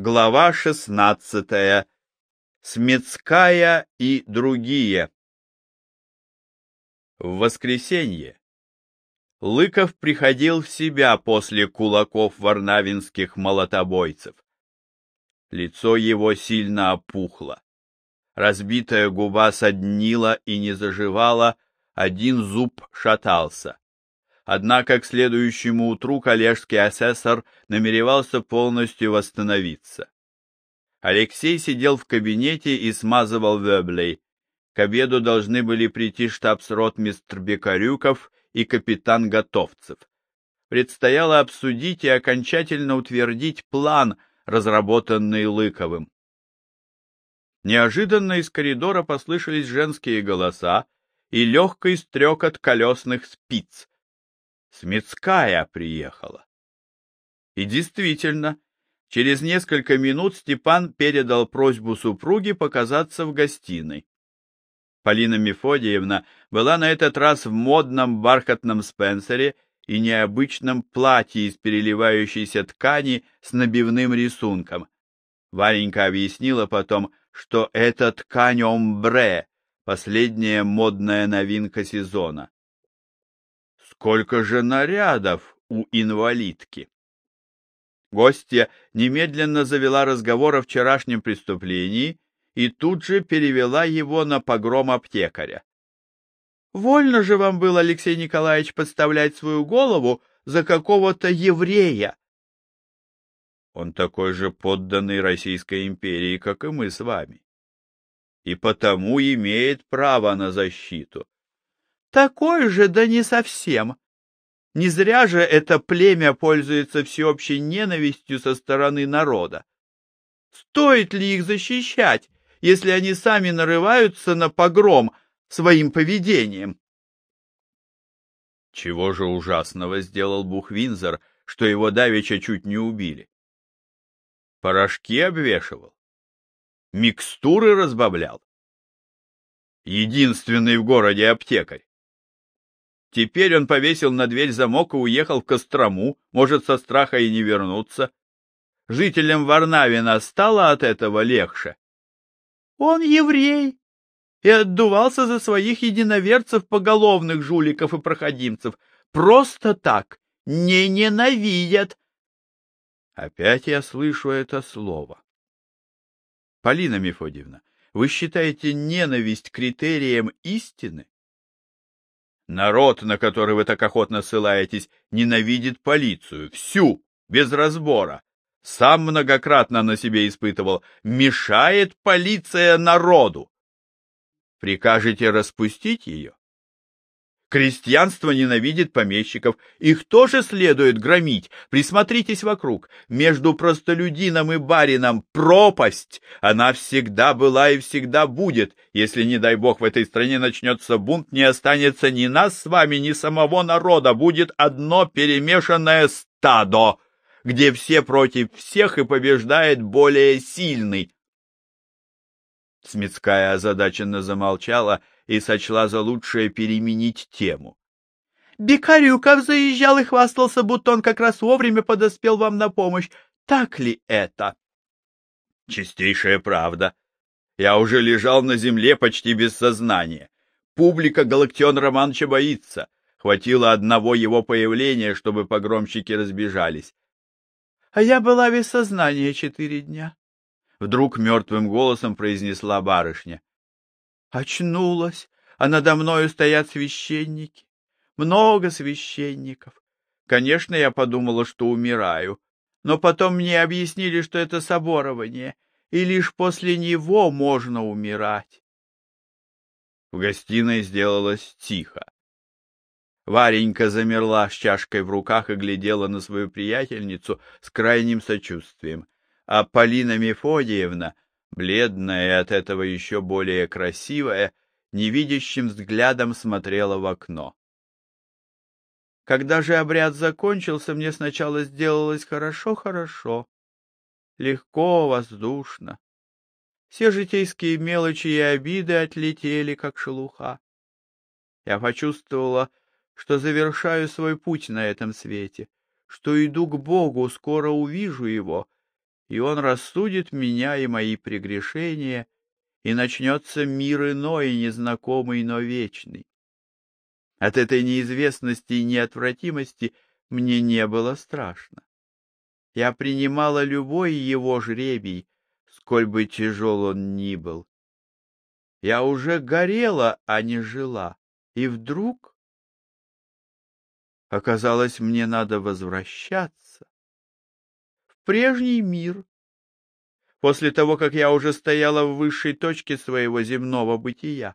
Глава шестнадцатая. Смецкая и другие. В воскресенье Лыков приходил в себя после кулаков варнавинских молотобойцев. Лицо его сильно опухло. Разбитая губа соднила и не заживала, один зуб шатался. Однако к следующему утру коллежский асессор намеревался полностью восстановиться. Алексей сидел в кабинете и смазывал веблей. К обеду должны были прийти штабс-ротмистр Бекарюков и капитан Готовцев. Предстояло обсудить и окончательно утвердить план, разработанный Лыковым. Неожиданно из коридора послышались женские голоса и легкий стрекот колесных спиц. Смецкая приехала. И действительно, через несколько минут Степан передал просьбу супруги показаться в гостиной. Полина Мефодиевна была на этот раз в модном бархатном спенсере и необычном платье из переливающейся ткани с набивным рисунком. Варенька объяснила потом, что это ткань омбре, последняя модная новинка сезона. Сколько же нарядов у инвалидки! Гостья немедленно завела разговор о вчерашнем преступлении и тут же перевела его на погром аптекаря. — Вольно же вам было, Алексей Николаевич, подставлять свою голову за какого-то еврея. Он такой же подданный Российской империи, как и мы с вами, и потому имеет право на защиту. Такой же, да не совсем. Не зря же это племя пользуется всеобщей ненавистью со стороны народа. Стоит ли их защищать, если они сами нарываются на погром своим поведением? Чего же ужасного сделал Бухвинзер, что его давеча чуть не убили? Порошки обвешивал, микстуры разбавлял. Единственный в городе аптекарь. Теперь он повесил на дверь замок и уехал в Кострому, может, со страха и не вернуться. Жителям Варнавина стало от этого легче. Он еврей и отдувался за своих единоверцев поголовных жуликов и проходимцев. Просто так, не ненавидят. Опять я слышу это слово. Полина Мефодьевна, вы считаете ненависть критерием истины? Народ, на который вы так охотно ссылаетесь, ненавидит полицию, всю, без разбора. Сам многократно на себе испытывал, мешает полиция народу. Прикажете распустить ее? Крестьянство ненавидит помещиков, их тоже следует громить. Присмотритесь вокруг. Между простолюдином и барином пропасть. Она всегда была и всегда будет. Если, не дай бог, в этой стране начнется бунт, не останется ни нас с вами, ни самого народа. Будет одно перемешанное стадо, где все против всех и побеждает более сильный. Смецкая озадаченно замолчала и сочла за лучшее переменить тему. Бекарюков заезжал и хвастался, будто он как раз вовремя подоспел вам на помощь. Так ли это? Чистейшая правда. Я уже лежал на земле почти без сознания. Публика Галактион Романовича боится. Хватило одного его появления, чтобы погромщики разбежались. А я была без сознания четыре дня. Вдруг мертвым голосом произнесла барышня. Очнулась, а надо мною стоят священники. Много священников. Конечно, я подумала, что умираю, но потом мне объяснили, что это соборование, и лишь после него можно умирать. В гостиной сделалось тихо. Варенька замерла с чашкой в руках и глядела на свою приятельницу с крайним сочувствием, а Полина Мефодиевна — бледная и от этого еще более красивая, невидящим взглядом смотрела в окно. Когда же обряд закончился, мне сначала сделалось хорошо-хорошо, легко, воздушно. Все житейские мелочи и обиды отлетели, как шелуха. Я почувствовала, что завершаю свой путь на этом свете, что иду к Богу, скоро увижу его, и он рассудит меня и мои прегрешения, и начнется мир иной, незнакомый, но вечный. От этой неизвестности и неотвратимости мне не было страшно. Я принимала любой его жребий, сколь бы тяжел он ни был. Я уже горела, а не жила, и вдруг... Оказалось, мне надо возвращаться прежний мир. После того, как я уже стояла в высшей точке своего земного бытия,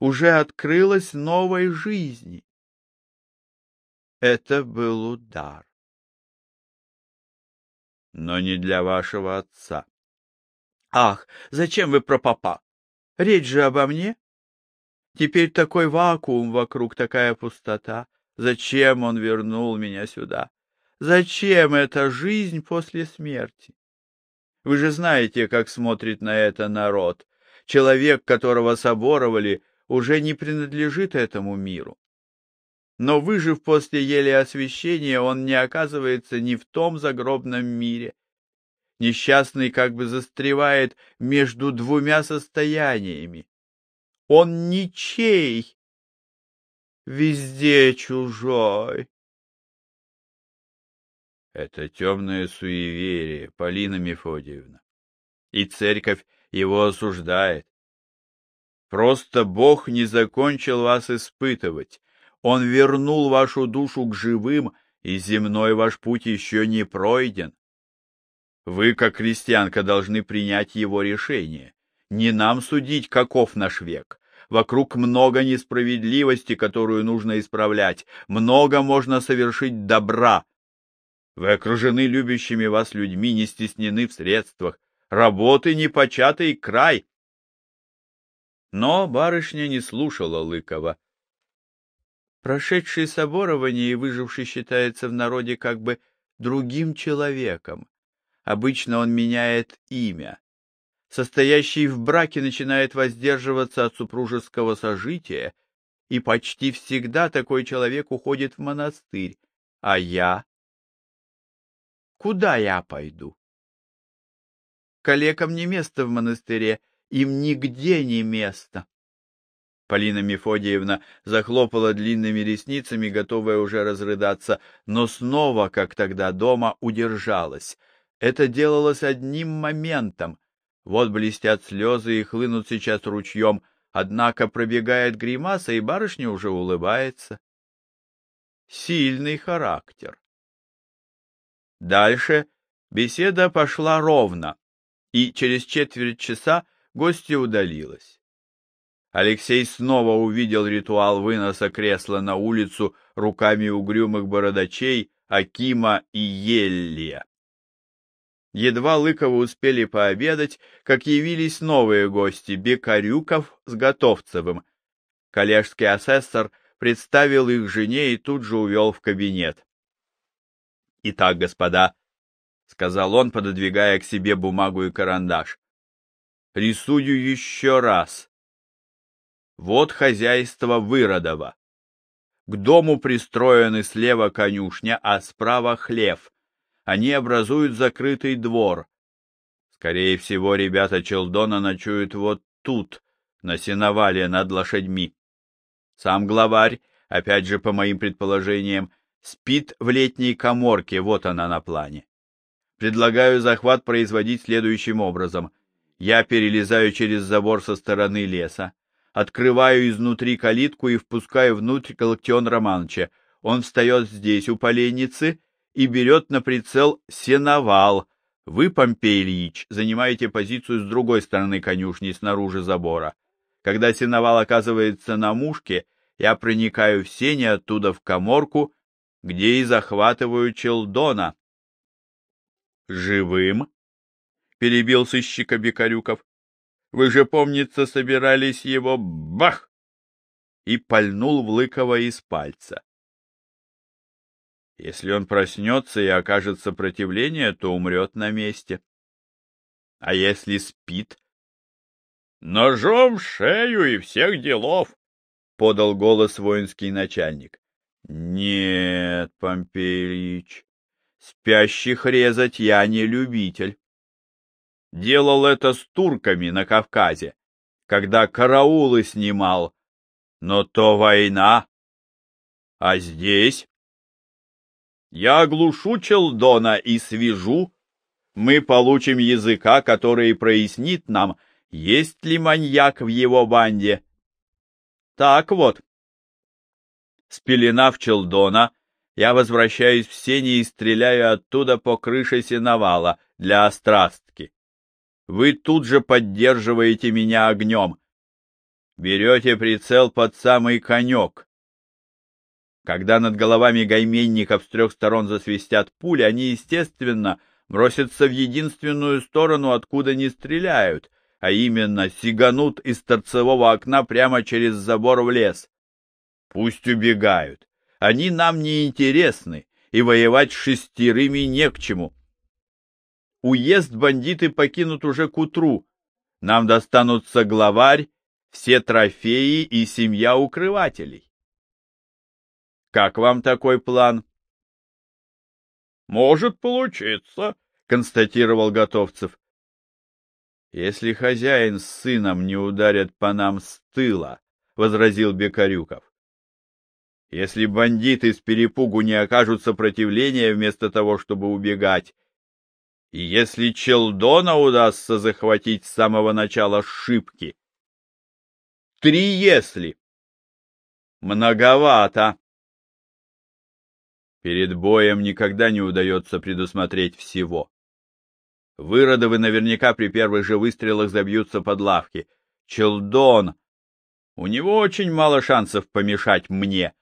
уже открылась новой жизни. Это был удар. Но не для вашего отца. Ах, зачем вы про папа? Речь же обо мне. Теперь такой вакуум вокруг, такая пустота. Зачем он вернул меня сюда? Зачем эта жизнь после смерти? Вы же знаете, как смотрит на это народ. Человек, которого соборовали, уже не принадлежит этому миру. Но, выжив после еле освящения, он не оказывается ни в том загробном мире. Несчастный как бы застревает между двумя состояниями. Он ничей, везде чужой. Это темное суеверие, Полина Мефодиевна. И церковь его осуждает. Просто Бог не закончил вас испытывать. Он вернул вашу душу к живым, и земной ваш путь еще не пройден. Вы, как христианка, должны принять его решение. Не нам судить, каков наш век. Вокруг много несправедливости, которую нужно исправлять. Много можно совершить добра. Вы окружены любящими вас людьми, не стеснены в средствах. Работы непочатый край. Но барышня не слушала Лыкова. Прошедший соборование и выживший считается в народе как бы другим человеком. Обычно он меняет имя. Состоящий в браке начинает воздерживаться от супружеского сожития, и почти всегда такой человек уходит в монастырь. А я? Куда я пойду? Калекам не место в монастыре, им нигде не место. Полина Мефодиевна захлопала длинными ресницами, готовая уже разрыдаться, но снова, как тогда дома, удержалась. Это делалось одним моментом. Вот блестят слезы и хлынут сейчас ручьем, однако пробегает гримаса, и барышня уже улыбается. Сильный характер. Дальше беседа пошла ровно, и через четверть часа гостья удалилась. Алексей снова увидел ритуал выноса кресла на улицу руками угрюмых бородачей Акима и Еллия. Едва Лыковы успели пообедать, как явились новые гости — Бекарюков с Готовцевым. Коллежский асессор представил их жене и тут же увел в кабинет. — Итак, господа, — сказал он, пододвигая к себе бумагу и карандаш, — рисую еще раз. Вот хозяйство Выродова. К дому пристроены слева конюшня, а справа хлев. Они образуют закрытый двор. Скорее всего, ребята Челдона ночуют вот тут, на сеновале над лошадьми. Сам главарь, опять же по моим предположениям, спит в летней коморке, вот она на плане. Предлагаю захват производить следующим образом. Я перелезаю через забор со стороны леса, открываю изнутри калитку и впускаю внутрь Галактион Романовича. Он встает здесь, у поленницы, и берет на прицел сеновал. Вы, Помпей Ильич, занимаете позицию с другой стороны конюшни, снаружи забора. Когда сеновал оказывается на мушке, я проникаю в сени оттуда в коморку, где и захватываю Челдона. — Живым? — перебил сыщика Бекарюков. — Вы же, помнится, собирались его... Бах! И пальнул в Лыкова из пальца. Если он проснется и окажет сопротивление, то умрет на месте. А если спит? Ножом в шею и всех делов, — подал голос воинский начальник. Нет, Помпей Спящих резать я не любитель. Делал это с турками на Кавказе, когда караулы снимал. Но то война. А здесь? Я оглушу Челдона и свяжу. Мы получим языка, который прояснит нам, есть ли маньяк в его банде. Так вот. Спеленав Челдона, я возвращаюсь в сени и стреляю оттуда по крыше сеновала для острастки. Вы тут же поддерживаете меня огнем. Берете прицел под самый конек. Когда над головами гайменников с трех сторон засвистят пули, они, естественно, бросятся в единственную сторону, откуда не стреляют, а именно сиганут из торцевого окна прямо через забор в лес. Пусть убегают. Они нам не интересны, и воевать с шестерыми не к чему. Уезд бандиты покинут уже к утру. Нам достанутся главарь, все трофеи и семья укрывателей. Как вам такой план? Может получиться, констатировал Готовцев. Если хозяин с сыном не ударят по нам с тыла, возразил Бекарюков. Если бандиты с перепугу не окажут сопротивления вместо того, чтобы убегать, и если Челдона удастся захватить с самого начала шибки. Три если. Многовато. Перед боем никогда не удается предусмотреть всего. Выродовы наверняка при первых же выстрелах забьются под лавки. Челдон! У него очень мало шансов помешать мне.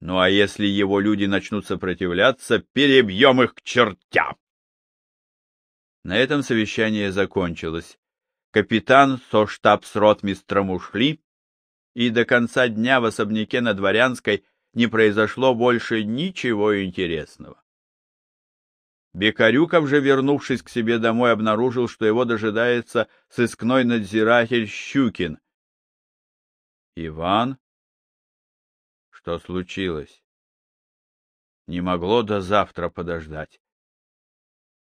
Ну а если его люди начнут сопротивляться, перебьем их к чертям. На этом совещание закончилось. Капитан со штабс-ротмистром ушли, и до конца дня в особняке на Дворянской не произошло больше ничего интересного. Бекарюков же, вернувшись к себе домой, обнаружил, что его дожидается сыскной надзиратель Щукин. — Иван, что случилось? Не могло до завтра подождать.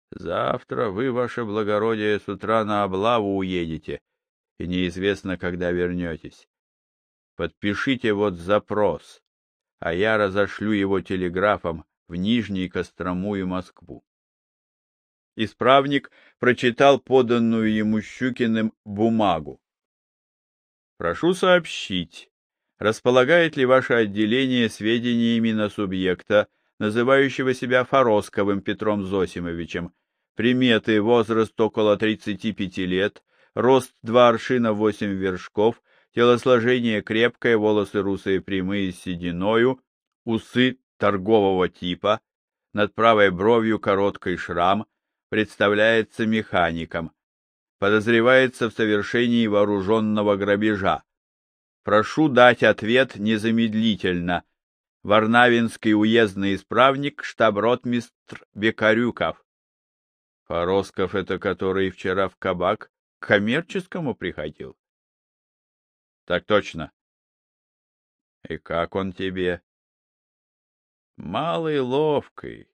Завтра вы, ваше благородие, с утра на облаву уедете, и неизвестно, когда вернетесь. Подпишите вот запрос, а я разошлю его телеграфом в Нижний Кострому и Москву. Исправник прочитал поданную ему Щукиным бумагу. Прошу сообщить, располагает ли ваше отделение сведениями на субъекта, называющего себя Форосковым Петром Зосимовичем, приметы возраст около 35 лет, рост 2 аршина 8 вершков, телосложение крепкое, волосы русые прямые с сединою, усы торгового типа, над правой бровью короткий шрам, представляется механиком, подозревается в совершении вооруженного грабежа, Прошу дать ответ незамедлительно. Варнавинский уездный исправник, штаб-ротмистр Бекарюков. Форосков — это который вчера в кабак к коммерческому приходил? Так точно. И как он тебе? Малый ловкий,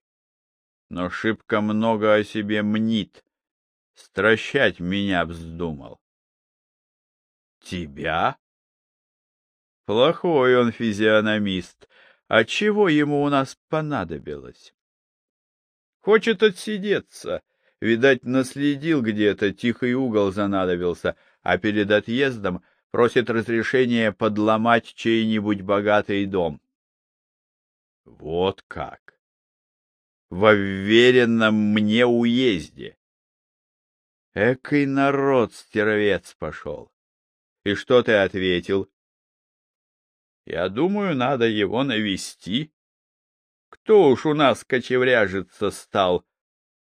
но шибко много о себе мнит. Стращать меня вздумал. Тебя? Плохой он физиономист. А чего ему у нас понадобилось? Хочет отсидеться. Видать, наследил где-то, тихий угол занадобился, а перед отъездом просит разрешения подломать чей-нибудь богатый дом. Вот как! Во вверенном мне уезде! Экой народ стервец пошел! И что ты ответил? Я думаю, надо его навести. Кто уж у нас кочевряжиться стал,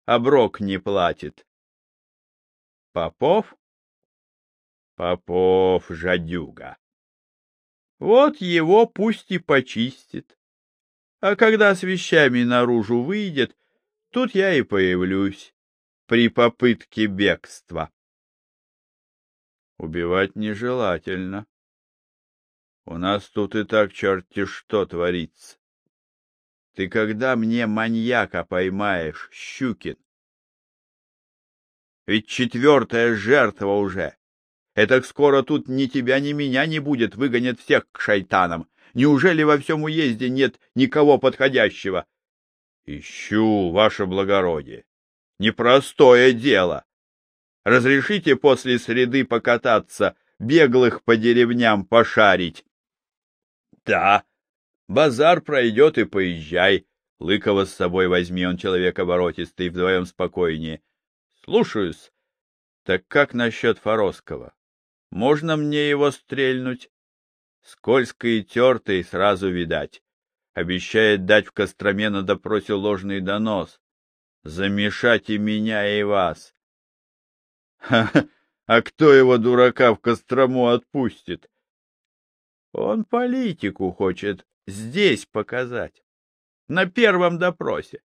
оброк не платит? Попов? Попов, жадюга. Вот его пусть и почистит. А когда с вещами наружу выйдет, тут я и появлюсь при попытке бегства. Убивать нежелательно. У нас тут и так черти что творится. Ты когда мне маньяка поймаешь, Щукин? Ведь четвертая жертва уже. Это скоро тут ни тебя, ни меня не будет, выгонят всех к шайтанам. Неужели во всем уезде нет никого подходящего? Ищу, ваше благородие. Непростое дело. Разрешите после среды покататься, беглых по деревням пошарить? Да, базар пройдет и поезжай. Лыкова с собой возьми, он человек оборотистый, вдвоем спокойнее. Слушаюсь. Так как насчет Форосского? Можно мне его стрельнуть? Скользкий и тертый сразу видать. Обещает дать в Костроме на допросе ложный донос. Замешать и меня, и вас. Ха -ха, а кто его, дурака, в Кострому отпустит? Он политику хочет здесь показать, на первом допросе.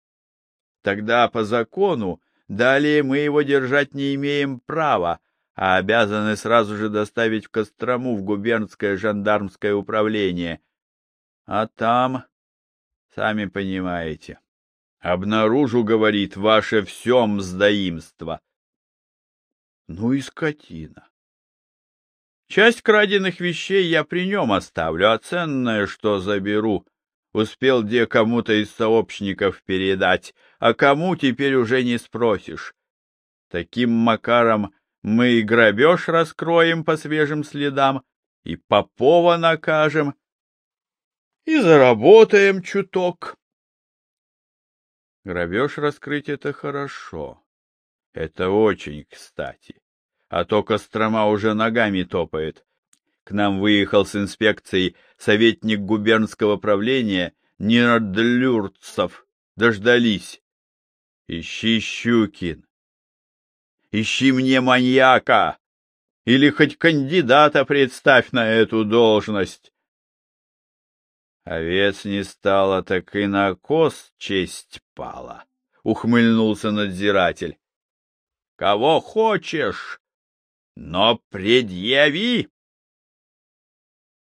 Тогда по закону далее мы его держать не имеем права, а обязаны сразу же доставить в Кострому в губернское жандармское управление. А там, сами понимаете, обнаружу, говорит, ваше все мздоимство. Ну и скотина. Часть краденных вещей я при нем оставлю, а ценное, что заберу, успел где кому-то из сообщников передать, а кому теперь уже не спросишь. Таким макаром мы и грабеж раскроем по свежим следам, и Попова накажем, и заработаем чуток. Грабеж раскрыть — это хорошо. Это очень кстати. А то Кострома уже ногами топает. К нам выехал с инспекцией советник губернского правления Нердлюрцев. Дождались. Ищи Щукин. Ищи мне маньяка! Или хоть кандидата представь на эту должность. Овец не стало, так и на коз честь пала, — ухмыльнулся надзиратель. — Кого хочешь, но предъяви!